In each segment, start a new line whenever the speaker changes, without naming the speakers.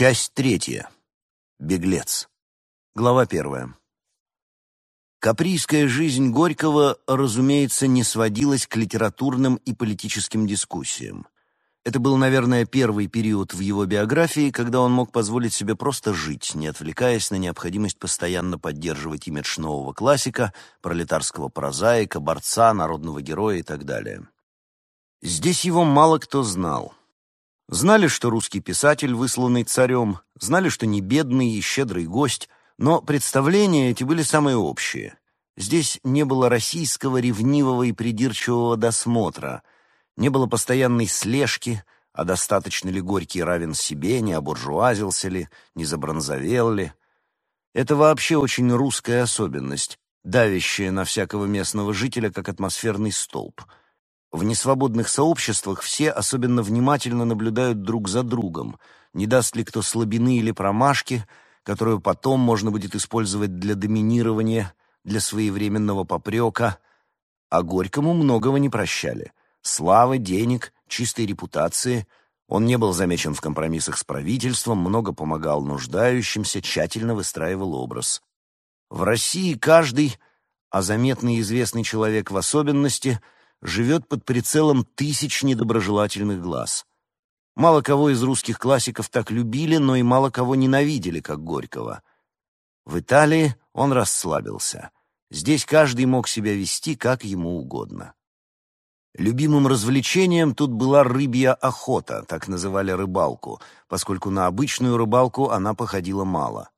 Часть третья. Беглец. Глава первая. Каприйская жизнь Горького, разумеется, не сводилась к литературным и политическим дискуссиям. Это был, наверное, первый период в его биографии, когда он мог позволить себе просто жить, не отвлекаясь на необходимость постоянно поддерживать имидж нового классика, пролетарского прозаика, борца, народного героя и так далее. Здесь его мало кто знал. Знали, что русский писатель, высланный царем, знали, что не бедный и щедрый гость, но представления эти были самые общие. Здесь не было российского ревнивого и придирчивого досмотра — не было постоянной слежки, а достаточно ли Горький равен себе, не обуржуазился ли, не забронзовел ли. Это вообще очень русская особенность, давящая на всякого местного жителя, как атмосферный столб. В несвободных сообществах все особенно внимательно наблюдают друг за другом, не даст ли кто слабины или промашки, которую потом можно будет использовать для доминирования, для своевременного попрека, а Горькому многого не прощали — Славы, денег, чистой репутации. Он не был замечен в компромиссах с правительством, много помогал нуждающимся, тщательно выстраивал образ. В России каждый, а заметный и известный человек в особенности, живет под прицелом тысяч недоброжелательных глаз. Мало кого из русских классиков так любили, но и мало кого ненавидели, как Горького. В Италии он расслабился. Здесь каждый мог себя вести как ему угодно. Любимым развлечением тут была рыбья охота, так называли рыбалку, поскольку на обычную рыбалку она походила мало.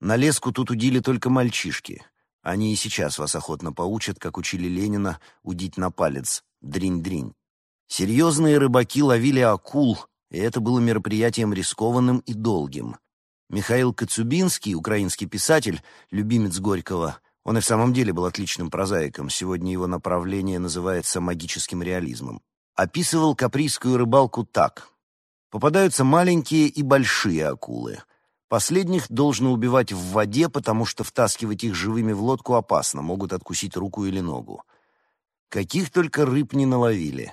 На леску тут удили только мальчишки. Они и сейчас вас охотно поучат, как учили Ленина, удить на палец. Дринь-дринь. Серьезные рыбаки ловили акул, и это было мероприятием рискованным и долгим. Михаил Коцюбинский, украинский писатель, любимец Горького, он и в самом деле был отличным прозаиком, сегодня его направление называется магическим реализмом. Описывал каприйскую рыбалку так. Попадаются маленькие и большие акулы. Последних должно убивать в воде, потому что втаскивать их живыми в лодку опасно, могут откусить руку или ногу. Каких только рыб не наловили.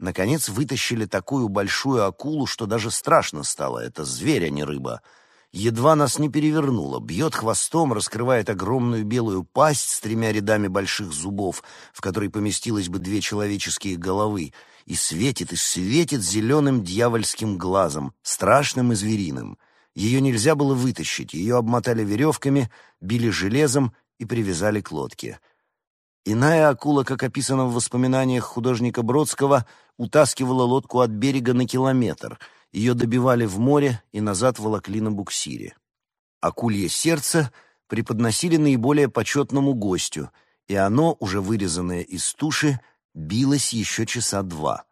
Наконец вытащили такую большую акулу, что даже страшно стало. Это зверь, а не рыба — едва нас не перевернуло, бьет хвостом, раскрывает огромную белую пасть с тремя рядами больших зубов, в которой поместилось бы две человеческие головы, и светит, и светит зеленым дьявольским глазом, страшным и звериным. Ее нельзя было вытащить, ее обмотали веревками, били железом и привязали к лодке. Иная акула, как описано в воспоминаниях художника Бродского, утаскивала лодку от берега на километр — ее добивали в море и назад волокли на буксире. Акулье сердце преподносили наиболее почетному гостю, и оно, уже вырезанное из туши, билось еще часа два.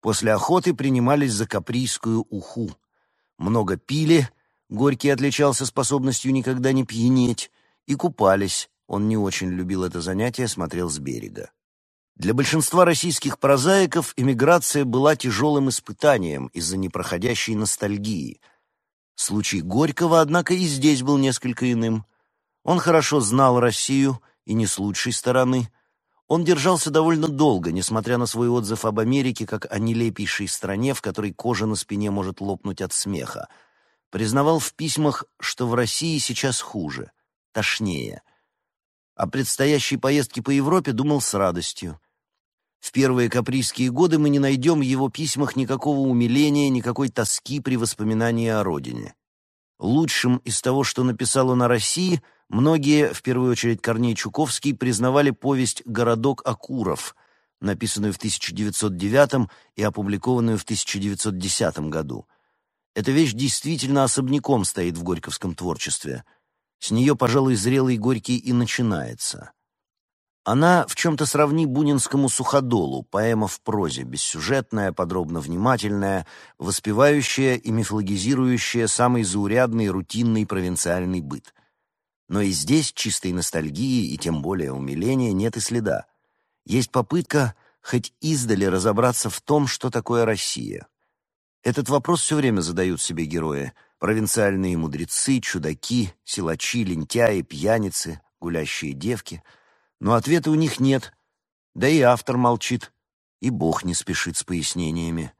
После охоты принимались за каприйскую уху. Много пили, Горький отличался способностью никогда не пьянеть, и купались, он не очень любил это занятие, смотрел с берега. Для большинства российских прозаиков эмиграция была тяжелым испытанием из-за непроходящей ностальгии. Случай Горького, однако, и здесь был несколько иным. Он хорошо знал Россию, и не с лучшей стороны. Он держался довольно долго, несмотря на свой отзыв об Америке как о нелепейшей стране, в которой кожа на спине может лопнуть от смеха. Признавал в письмах, что в России сейчас хуже, тошнее. О предстоящей поездке по Европе думал с радостью. В первые каприйские годы мы не найдем в его письмах никакого умиления, никакой тоски при воспоминании о родине. Лучшим из того, что написал он о России, многие, в первую очередь Корней Чуковский, признавали повесть «Городок Акуров», написанную в 1909 и опубликованную в 1910 году. Эта вещь действительно особняком стоит в горьковском творчестве. С нее, пожалуй, зрелый Горький и начинается. Она в чем-то сравни бунинскому «Суходолу», поэма в прозе, бессюжетная, подробно внимательная, воспевающая и мифологизирующая самый заурядный рутинный провинциальный быт. Но и здесь чистой ностальгии и тем более умиления нет и следа. Есть попытка хоть издали разобраться в том, что такое Россия. Этот вопрос все время задают себе герои. Провинциальные мудрецы, чудаки, силачи, лентяи, пьяницы, гулящие девки — но ответа у них нет, да и автор молчит, и Бог не спешит с пояснениями.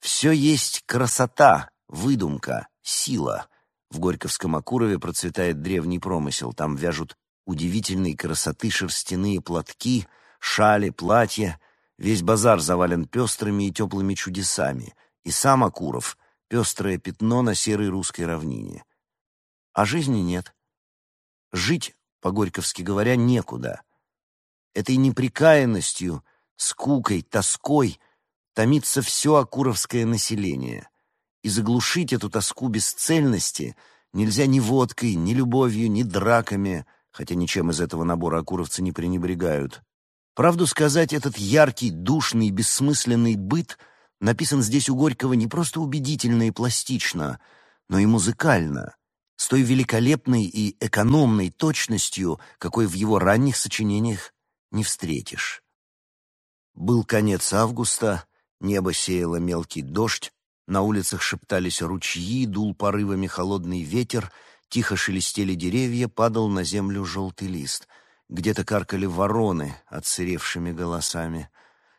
Все есть красота, выдумка, сила. В Горьковском Акурове процветает древний промысел. Там вяжут удивительной красоты шерстяные платки, шали, платья. Весь базар завален пестрыми и теплыми чудесами. И сам Акуров — пестрое пятно на серой русской равнине. А жизни нет. Жить, по-горьковски говоря, некуда. Этой неприкаянностью, скукой, тоской томится все акуровское население. И заглушить эту тоску бесцельности нельзя ни водкой, ни любовью, ни драками, хотя ничем из этого набора акуровцы не пренебрегают. Правду сказать, этот яркий, душный, бессмысленный быт написан здесь у Горького не просто убедительно и пластично, но и музыкально, с той великолепной и экономной точностью, какой в его ранних сочинениях не встретишь. Был конец августа, небо сеяло мелкий дождь, на улицах шептались ручьи, дул порывами холодный ветер, тихо шелестели деревья, падал на землю желтый лист. Где-то каркали вороны отсыревшими голосами.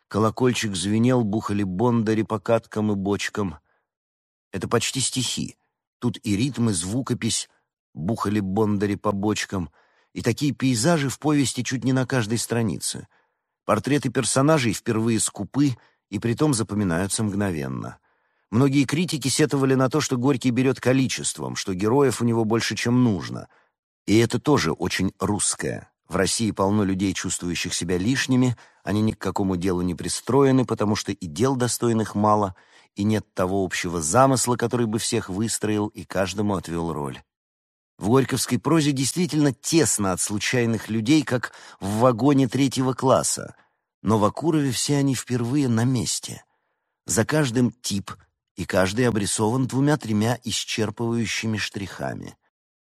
Колокольчик звенел, бухали бондари по каткам и бочкам. Это почти стихи. Тут и ритм, и звукопись, бухали бондари по бочкам, и такие пейзажи в повести чуть не на каждой странице. Портреты персонажей впервые скупы и притом запоминаются мгновенно — Многие критики сетовали на то, что Горький берет количеством, что героев у него больше, чем нужно. И это тоже очень русское. В России полно людей, чувствующих себя лишними, они ни к какому делу не пристроены, потому что и дел достойных мало, и нет того общего замысла, который бы всех выстроил и каждому отвел роль. В горьковской прозе действительно тесно от случайных людей, как в вагоне третьего класса, но в Акурове все они впервые на месте. За каждым тип — и каждый обрисован двумя-тремя исчерпывающими штрихами.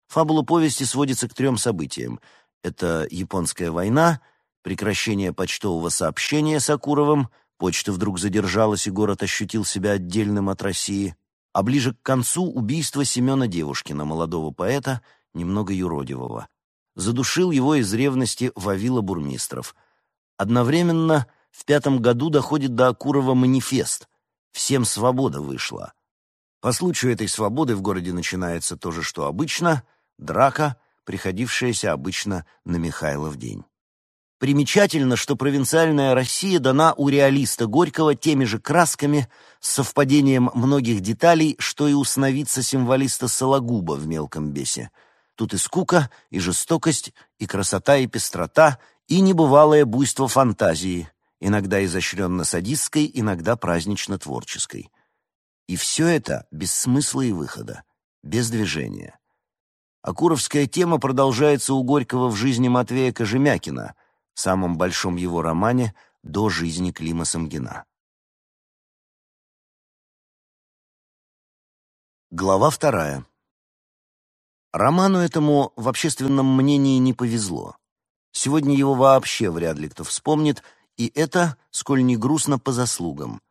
Фабула повести сводится к трем событиям. Это японская война, прекращение почтового сообщения с Акуровым, почта вдруг задержалась, и город ощутил себя отдельным от России, а ближе к концу убийство Семена Девушкина, молодого поэта, немного юродивого. Задушил его из ревности Вавила Бурмистров. Одновременно в пятом году доходит до Акурова манифест — Всем свобода вышла. По случаю этой свободы в городе начинается то же, что обычно — драка, приходившаяся обычно на Михайлов день. Примечательно, что провинциальная Россия дана у реалиста Горького теми же красками, с совпадением многих деталей, что и у сновидца-символиста Сологуба в «Мелком бесе». Тут и скука, и жестокость, и красота, и пестрота, и небывалое буйство фантазии, иногда изощренно-садистской, иногда празднично-творческой. И все это без смысла и выхода, без движения. Акуровская тема продолжается у Горького в жизни Матвея Кожемякина, самом большом его романе до жизни Клима Самгина. Глава вторая. Роману этому в общественном мнении не повезло. Сегодня его вообще вряд ли кто вспомнит — и это, сколь не грустно, по заслугам.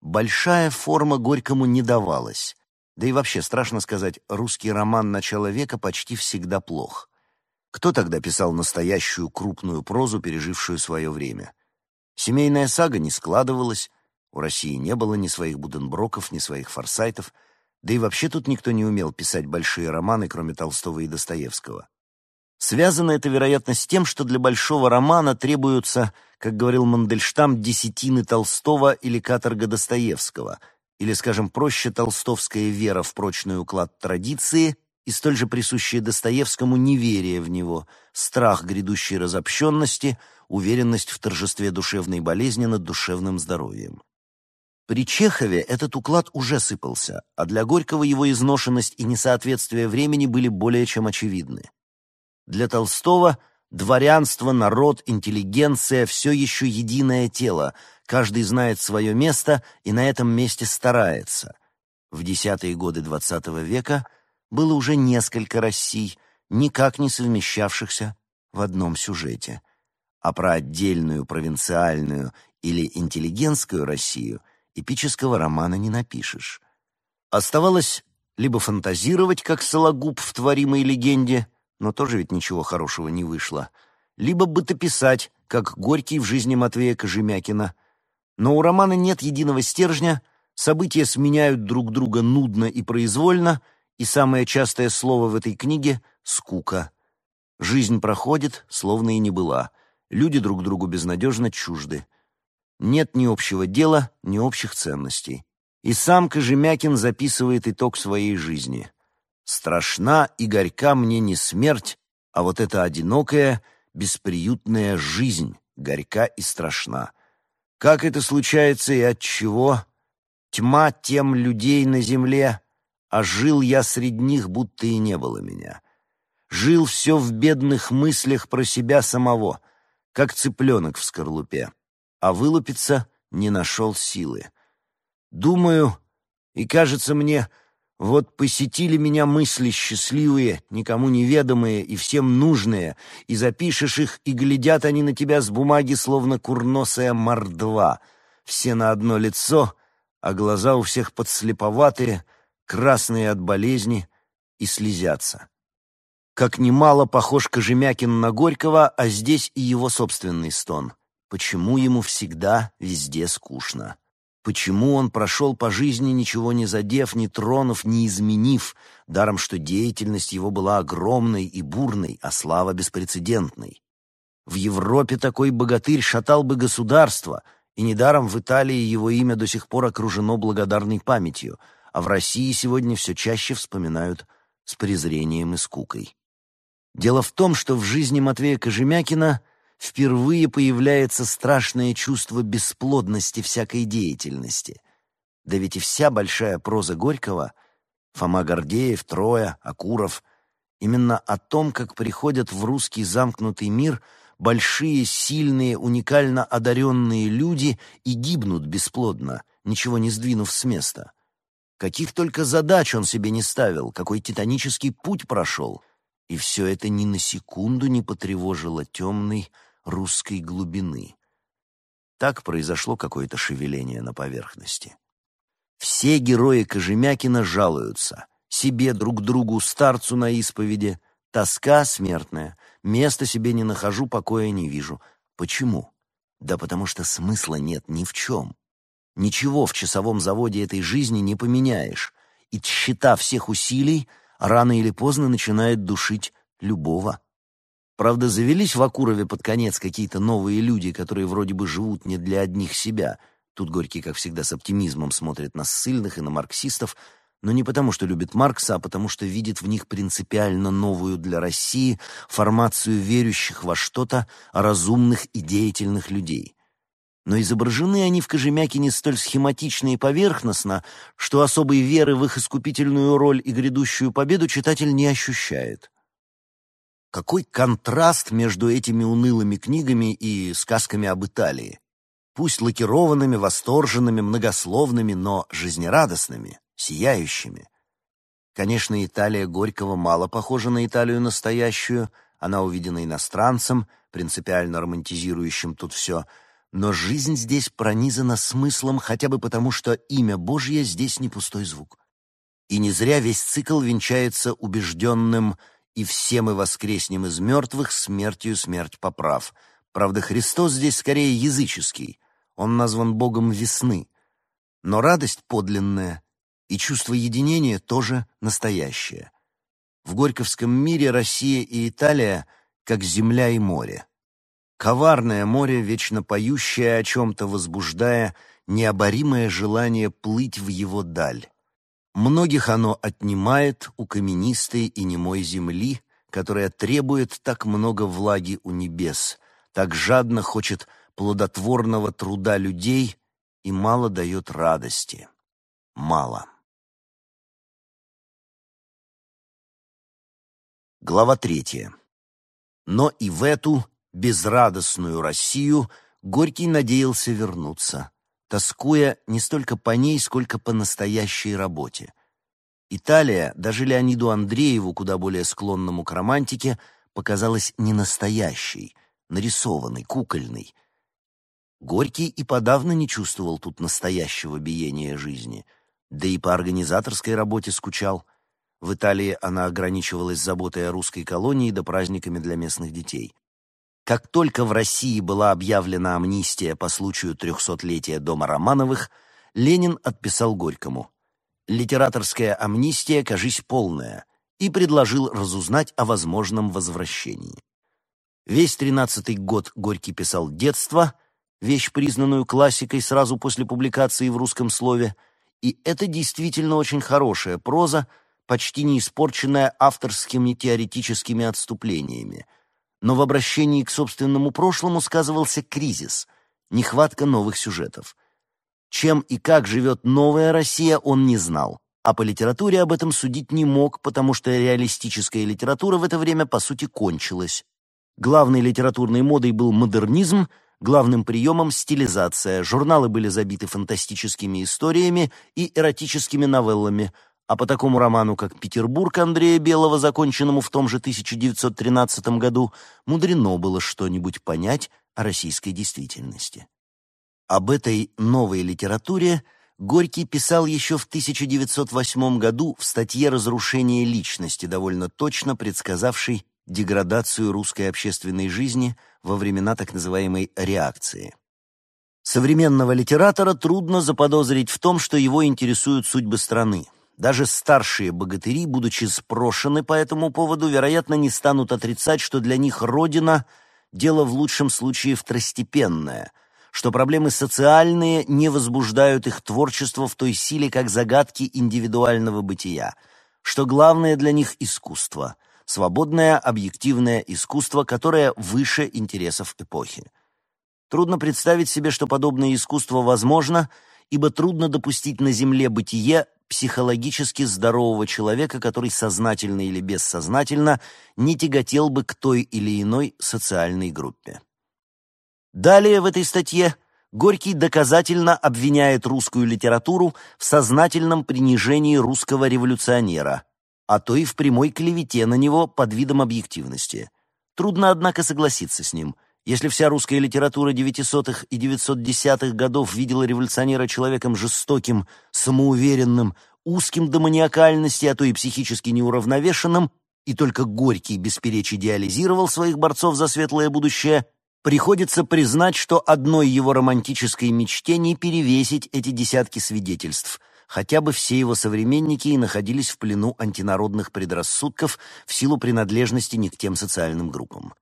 Большая форма Горькому не давалась. Да и вообще, страшно сказать, русский роман начала века почти всегда плох. Кто тогда писал настоящую крупную прозу, пережившую свое время? Семейная сага не складывалась, у России не было ни своих Буденброков, ни своих Форсайтов, да и вообще тут никто не умел писать большие романы, кроме Толстого и Достоевского. Связано это, вероятно, с тем, что для большого романа требуются, как говорил Мандельштам, десятины Толстого или каторга Достоевского, или, скажем проще, толстовская вера в прочный уклад традиции и столь же присущее Достоевскому неверие в него, страх грядущей разобщенности, уверенность в торжестве душевной болезни над душевным здоровьем. При Чехове этот уклад уже сыпался, а для Горького его изношенность и несоответствие времени были более чем очевидны. Для Толстого дворянство, народ, интеллигенция — все еще единое тело, каждый знает свое место и на этом месте старается. В десятые годы XX века было уже несколько Россий, никак не совмещавшихся в одном сюжете. А про отдельную провинциальную или интеллигентскую Россию эпического романа не напишешь. Оставалось либо фантазировать, как Сологуб в творимой легенде, но тоже ведь ничего хорошего не вышло. Либо бытописать, как Горький в жизни Матвея Кожемякина. Но у романа нет единого стержня, События сменяют друг друга нудно и произвольно, и самое частое слово в этой книге — скука. Жизнь проходит, словно и не была. Люди друг другу безнадежно чужды. Нет ни общего дела, ни общих ценностей. И сам Кожемякин записывает итог своей жизни. «Страшна и горька мне не смерть, а вот эта одинокая, бесприютная жизнь, горька и страшна. Как это случается и от чего? Тьма тем людей на земле, а жил я среди них, будто и не было меня. Жил все в бедных мыслях про себя самого, как цыпленок в скорлупе, а вылупиться не нашел силы. Думаю, и кажется мне, вот посетили меня мысли счастливые, никому неведомые и всем нужные, и запишешь их, и глядят они на тебя с бумаги, словно курносая мордва, все на одно лицо, а глаза у всех подслеповатые, красные от болезни, и слезятся. Как немало похож Кожемякин на Горького, а здесь и его собственный стон. Почему ему всегда везде скучно? Почему он прошел по жизни, ничего не задев, не тронув, не изменив, даром что деятельность его была огромной и бурной, а слава беспрецедентной? В Европе такой богатырь шатал бы государство, и недаром в Италии его имя до сих пор окружено благодарной памятью, а в России сегодня все чаще вспоминают с презрением и скукой. Дело в том, что в жизни Матвея Кожемякина впервые появляется страшное чувство бесплодности всякой деятельности. Да ведь и вся большая проза Горького — Фома Гордеев, Троя, Акуров — именно о том, как приходят в русский замкнутый мир большие, сильные, уникально одаренные люди и гибнут бесплодно, ничего не сдвинув с места. Каких только задач он себе не ставил, какой титанический путь прошел — и все это ни на секунду не потревожило темной русской глубины. Так произошло какое-то шевеление на поверхности. Все герои Кожемякина жалуются. Себе, друг другу, старцу на исповеди. Тоска смертная. Места себе не нахожу, покоя не вижу. Почему? Да потому что смысла нет ни в чем. Ничего в часовом заводе этой жизни не поменяешь. И счета всех усилий — рано или поздно начинает душить любого. Правда, завелись в Акурове под конец какие-то новые люди, которые вроде бы живут не для одних себя. Тут Горький, как всегда, с оптимизмом смотрит на ссыльных и на марксистов, но не потому, что любит Маркса, а потому, что видит в них принципиально новую для России формацию верующих во что-то разумных и деятельных людей но изображены они в Кожемякине столь схематично и поверхностно, что особой веры в их искупительную роль и грядущую победу читатель не ощущает. Какой контраст между этими унылыми книгами и сказками об Италии. Пусть лакированными, восторженными, многословными, но жизнерадостными, сияющими. Конечно, Италия Горького мало похожа на Италию настоящую, она увидена иностранцем, принципиально романтизирующим тут все — но жизнь здесь пронизана смыслом хотя бы потому, что имя Божье здесь не пустой звук. И не зря весь цикл венчается убежденным «и все мы воскреснем из мертвых смертью смерть поправ». Правда, Христос здесь скорее языческий, он назван Богом весны. Но радость подлинная и чувство единения тоже настоящее. В Горьковском мире Россия и Италия как земля и море. Коварное море, вечно поющее о чем-то, возбуждая необоримое желание плыть в его даль. Многих оно отнимает у каменистой и немой земли, которая требует так много влаги у небес, так жадно хочет плодотворного труда людей и мало дает радости. Мало. Глава третья. Но и в эту безрадостную Россию Горький надеялся вернуться, тоскуя не столько по ней, сколько по настоящей работе. Италия, даже Леониду Андрееву, куда более склонному к романтике, показалась не настоящей, нарисованной, кукольной. Горький и подавно не чувствовал тут настоящего биения жизни, да и по организаторской работе скучал. В Италии она ограничивалась заботой о русской колонии да праздниками для местных детей. Как только в России была объявлена амнистия по случаю трехсотлетия дома Романовых, Ленин отписал Горькому. «Литераторская амнистия, кажись, полная», и предложил разузнать о возможном возвращении. Весь тринадцатый год Горький писал «Детство», вещь, признанную классикой сразу после публикации в русском слове, и это действительно очень хорошая проза, почти не испорченная авторскими теоретическими отступлениями. Но в обращении к собственному прошлому сказывался кризис, нехватка новых сюжетов. Чем и как живет новая Россия, он не знал, а по литературе об этом судить не мог, потому что реалистическая литература в это время, по сути, кончилась. Главной литературной модой был модернизм, главным приемом — стилизация. Журналы были забиты фантастическими историями и эротическими новеллами, а по такому роману, как «Петербург» Андрея Белого, законченному в том же 1913 году, мудрено было что-нибудь понять о российской действительности. Об этой новой литературе Горький писал еще в 1908 году в статье «Разрушение личности», довольно точно предсказавшей деградацию русской общественной жизни во времена так называемой «реакции». Современного литератора трудно заподозрить в том, что его интересуют судьбы страны. Даже старшие богатыри, будучи спрошены по этому поводу, вероятно, не станут отрицать, что для них Родина — дело в лучшем случае второстепенное, что проблемы социальные не возбуждают их творчество в той силе, как загадки индивидуального бытия, что главное для них — искусство, свободное объективное искусство, которое выше интересов эпохи. Трудно представить себе, что подобное искусство возможно, ибо трудно допустить на Земле бытие, психологически здорового человека, который сознательно или бессознательно не тяготел бы к той или иной социальной группе. Далее в этой статье Горький доказательно обвиняет русскую литературу в сознательном принижении русского революционера, а то и в прямой клевете на него под видом объективности. Трудно, однако, согласиться с ним – если вся русская литература 900-х и 910-х годов видела революционера человеком жестоким, самоуверенным, узким до маниакальности, а то и психически неуравновешенным, и только Горький бесперечь идеализировал своих борцов за светлое будущее, приходится признать, что одной его романтической мечте не перевесить эти десятки свидетельств, хотя бы все его современники и находились в плену антинародных предрассудков в силу принадлежности не к тем социальным группам.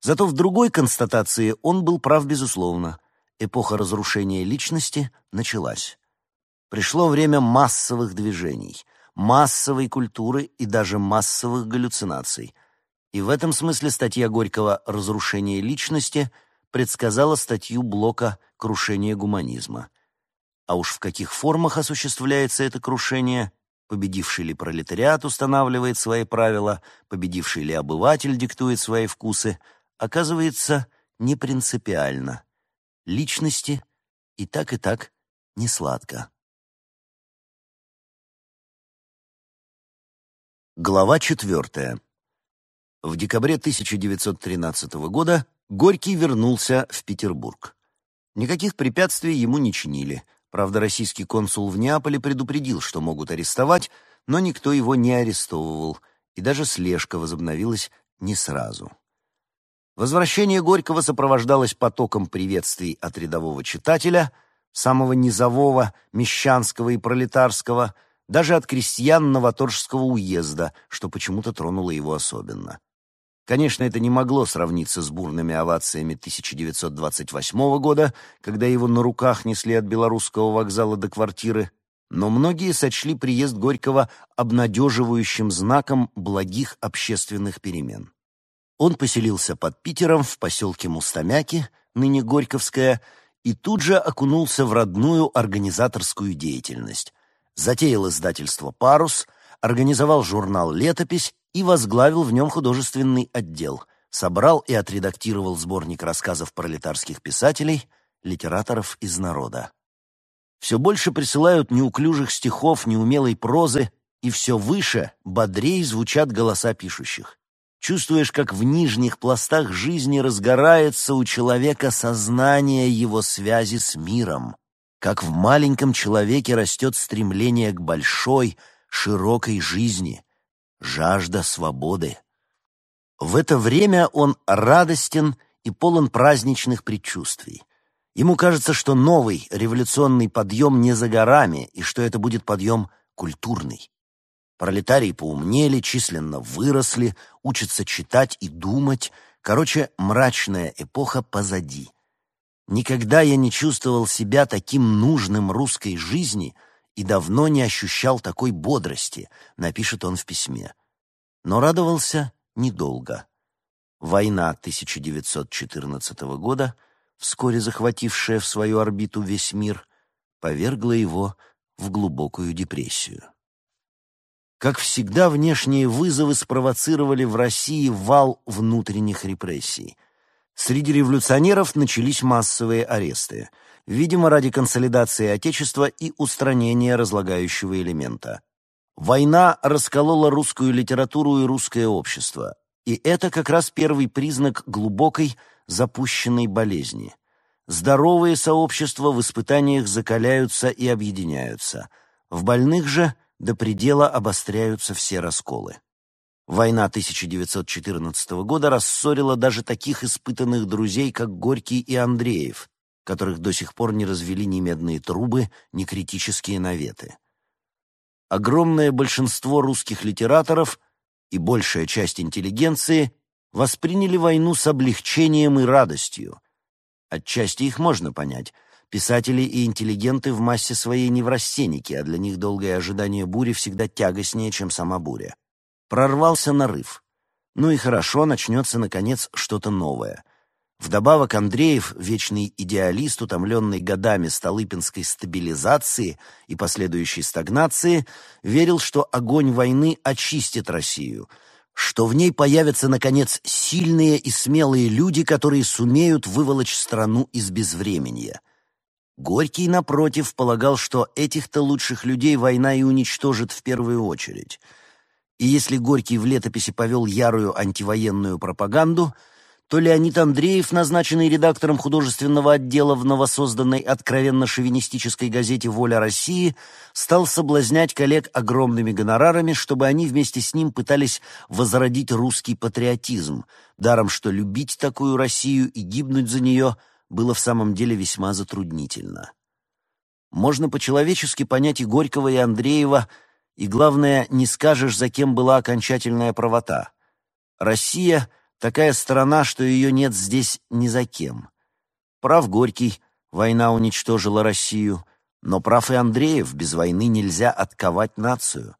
Зато в другой констатации он был прав безусловно. Эпоха разрушения личности началась. Пришло время массовых движений, массовой культуры и даже массовых галлюцинаций. И в этом смысле статья Горького «Разрушение личности» предсказала статью Блока «Крушение гуманизма». А уж в каких формах осуществляется это крушение, победивший ли пролетариат устанавливает свои правила, победивший ли обыватель диктует свои вкусы — оказывается не принципиально. Личности и так, и так не сладко. Глава четвертая. В декабре 1913 года Горький вернулся в Петербург. Никаких препятствий ему не чинили. Правда, российский консул в Неаполе предупредил, что могут арестовать, но никто его не арестовывал, и даже слежка возобновилась не сразу. Возвращение Горького сопровождалось потоком приветствий от рядового читателя, самого низового, мещанского и пролетарского, даже от крестьян Новоторжского уезда, что почему-то тронуло его особенно. Конечно, это не могло сравниться с бурными овациями 1928 года, когда его на руках несли от белорусского вокзала до квартиры, но многие сочли приезд Горького обнадеживающим знаком благих общественных перемен. Он поселился под Питером в поселке Мустамяки, ныне Горьковская, и тут же окунулся в родную организаторскую деятельность. Затеял издательство «Парус», организовал журнал «Летопись» и возглавил в нем художественный отдел. Собрал и отредактировал сборник рассказов пролетарских писателей, литераторов из народа. Все больше присылают неуклюжих стихов, неумелой прозы, и все выше, бодрей звучат голоса пишущих. Чувствуешь, как в нижних пластах жизни разгорается у человека сознание его связи с миром, как в маленьком человеке растет стремление к большой, широкой жизни, жажда свободы. В это время он радостен и полон праздничных предчувствий. Ему кажется, что новый революционный подъем не за горами, и что это будет подъем культурный. Пролетарии поумнели, численно выросли, учатся читать и думать. Короче, мрачная эпоха позади. Никогда я не чувствовал себя таким нужным русской жизни и давно не ощущал такой бодрости, напишет он в письме. Но радовался недолго. Война 1914 года, вскоре захватившая в свою орбиту весь мир, повергла его в глубокую депрессию. Как всегда, внешние вызовы спровоцировали в России вал внутренних репрессий. Среди революционеров начались массовые аресты, видимо, ради консолидации Отечества и устранения разлагающего элемента. Война расколола русскую литературу и русское общество, и это как раз первый признак глубокой запущенной болезни. Здоровые сообщества в испытаниях закаляются и объединяются. В больных же – до предела обостряются все расколы. Война 1914 года рассорила даже таких испытанных друзей, как Горький и Андреев, которых до сих пор не развели ни медные трубы, ни критические наветы. Огромное большинство русских литераторов и большая часть интеллигенции восприняли войну с облегчением и радостью. Отчасти их можно понять — Писатели и интеллигенты в массе своей неврастенники, а для них долгое ожидание бури всегда тягостнее, чем сама буря. Прорвался нарыв. Ну и хорошо, начнется, наконец, что-то новое. Вдобавок Андреев, вечный идеалист, утомленный годами столыпинской стабилизации и последующей стагнации, верил, что огонь войны очистит Россию, что в ней появятся, наконец, сильные и смелые люди, которые сумеют выволочь страну из безвременья. Горький, напротив, полагал, что этих-то лучших людей война и уничтожит в первую очередь. И если Горький в летописи повел ярую антивоенную пропаганду, то Леонид Андреев, назначенный редактором художественного отдела в новосозданной откровенно шовинистической газете «Воля России», стал соблазнять коллег огромными гонорарами, чтобы они вместе с ним пытались возродить русский патриотизм, даром что любить такую Россию и гибнуть за нее – было в самом деле весьма затруднительно. Можно по-человечески понять и Горького, и Андреева, и, главное, не скажешь, за кем была окончательная правота. Россия — такая страна, что ее нет здесь ни за кем. Прав Горький, война уничтожила Россию, но прав и Андреев, без войны нельзя отковать нацию.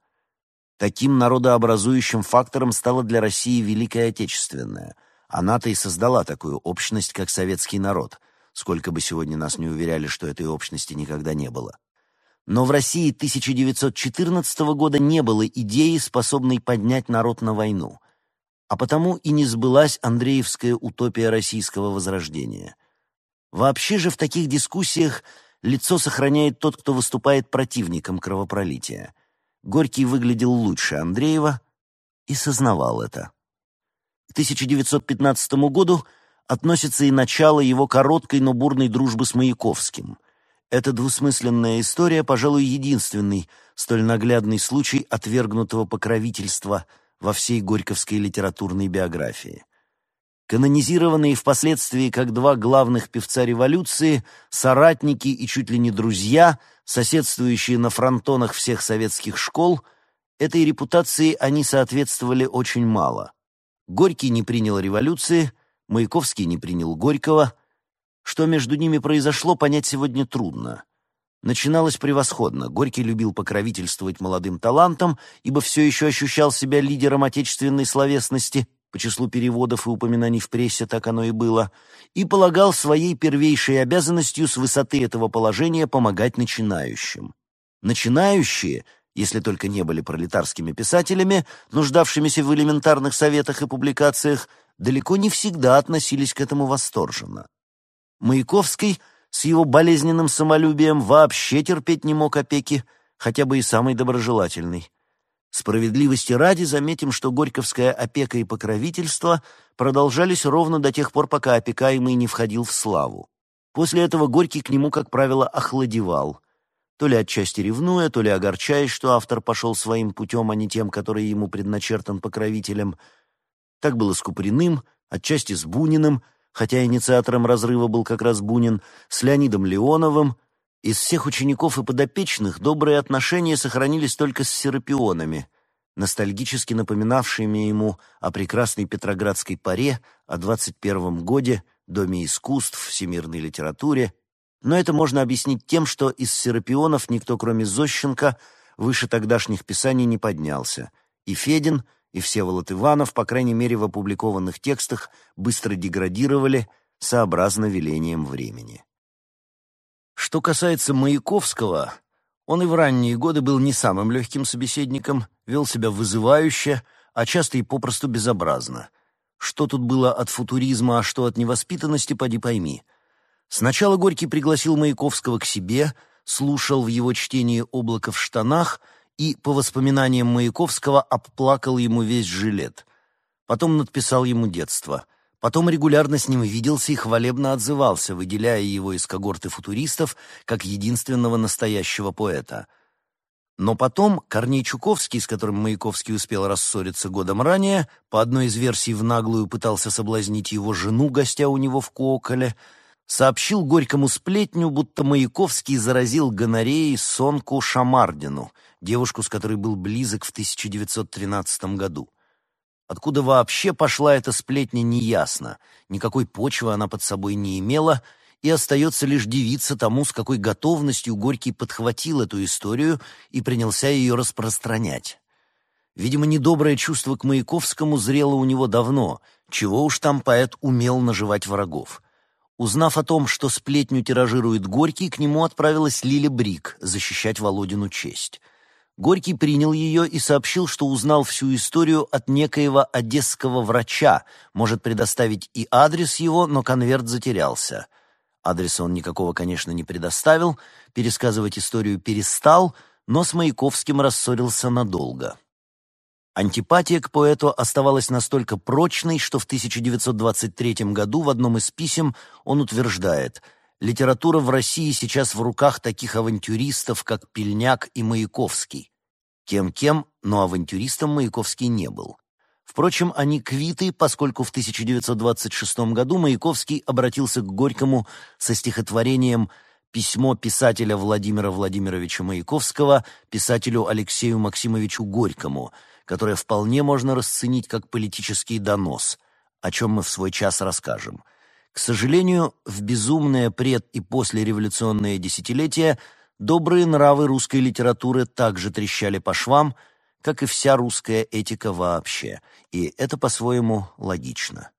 Таким народообразующим фактором стала для России Великая Отечественная — она-то и создала такую общность, как советский народ, сколько бы сегодня нас не уверяли, что этой общности никогда не было. Но в России 1914 года не было идеи, способной поднять народ на войну. А потому и не сбылась Андреевская утопия российского возрождения. Вообще же в таких дискуссиях лицо сохраняет тот, кто выступает противником кровопролития. Горький выглядел лучше Андреева и сознавал это. К 1915 году относится и начало его короткой, но бурной дружбы с Маяковским. Эта двусмысленная история, пожалуй, единственный столь наглядный случай отвергнутого покровительства во всей горьковской литературной биографии. Канонизированные впоследствии как два главных певца революции, соратники и чуть ли не друзья, соседствующие на фронтонах всех советских школ, этой репутации они соответствовали очень мало – Горький не принял революции, Маяковский не принял Горького. Что между ними произошло, понять сегодня трудно. Начиналось превосходно. Горький любил покровительствовать молодым талантам, ибо все еще ощущал себя лидером отечественной словесности, по числу переводов и упоминаний в прессе так оно и было, и полагал своей первейшей обязанностью с высоты этого положения помогать начинающим. Начинающие — если только не были пролетарскими писателями, нуждавшимися в элементарных советах и публикациях, далеко не всегда относились к этому восторженно. Маяковский с его болезненным самолюбием вообще терпеть не мог опеки, хотя бы и самый доброжелательный. Справедливости ради заметим, что горьковская опека и покровительство продолжались ровно до тех пор, пока опекаемый не входил в славу. После этого Горький к нему, как правило, охладевал – то ли отчасти ревнуя, то ли огорчаясь, что автор пошел своим путем, а не тем, который ему предначертан покровителем. Так было с Куприным, отчасти с Буниным, хотя инициатором разрыва был как раз Бунин, с Леонидом Леоновым. Из всех учеников и подопечных добрые отношения сохранились только с серапионами, ностальгически напоминавшими ему о прекрасной петроградской паре, о 21 годе, Доме искусств, всемирной литературе. Но это можно объяснить тем, что из серапионов никто, кроме Зощенко, выше тогдашних писаний не поднялся. И Федин — и Всеволод Иванов, по крайней мере в опубликованных текстах, быстро деградировали сообразно велением времени. Что касается Маяковского, он и в ранние годы был не самым легким собеседником, вел себя вызывающе, а часто и попросту безобразно. Что тут было от футуризма, а что от невоспитанности, поди пойми. Сначала Горький пригласил Маяковского к себе, слушал в его чтении «Облако в штанах», и, по воспоминаниям Маяковского, обплакал ему весь жилет. Потом надписал ему детство. Потом регулярно с ним виделся и хвалебно отзывался, выделяя его из когорты футуристов как единственного настоящего поэта. Но потом Корней Чуковский, с которым Маяковский успел рассориться годом ранее, по одной из версий в наглую пытался соблазнить его жену, гостя у него в Коколе — сообщил горькому сплетню, будто Маяковский заразил гонореей Сонку Шамардину, девушку, с которой был близок в 1913 году. Откуда вообще пошла эта сплетня, неясно. Никакой почвы она под собой не имела, и остается лишь дивиться тому, с какой готовностью Горький подхватил эту историю и принялся ее распространять. Видимо, недоброе чувство к Маяковскому зрело у него давно, чего уж там поэт умел наживать врагов. Узнав о том, что сплетню тиражирует Горький, к нему отправилась Лиля Брик защищать Володину честь. Горький принял ее и сообщил, что узнал всю историю от некоего одесского врача, может предоставить и адрес его, но конверт затерялся. Адреса он никакого, конечно, не предоставил, пересказывать историю перестал, но с Маяковским рассорился надолго. Антипатия к поэту оставалась настолько прочной, что в 1923 году в одном из писем он утверждает «Литература в России сейчас в руках таких авантюристов, как Пельняк и Маяковский». Кем-кем, но авантюристом Маяковский не был. Впрочем, они квиты, поскольку в 1926 году Маяковский обратился к Горькому со стихотворением «Письмо писателя Владимира Владимировича Маяковского писателю Алексею Максимовичу Горькому», которое вполне можно расценить как политический донос, о чем мы в свой час расскажем. К сожалению, в безумное пред- и послереволюционное десятилетие добрые нравы русской литературы также трещали по швам, как и вся русская этика вообще, и это по-своему логично.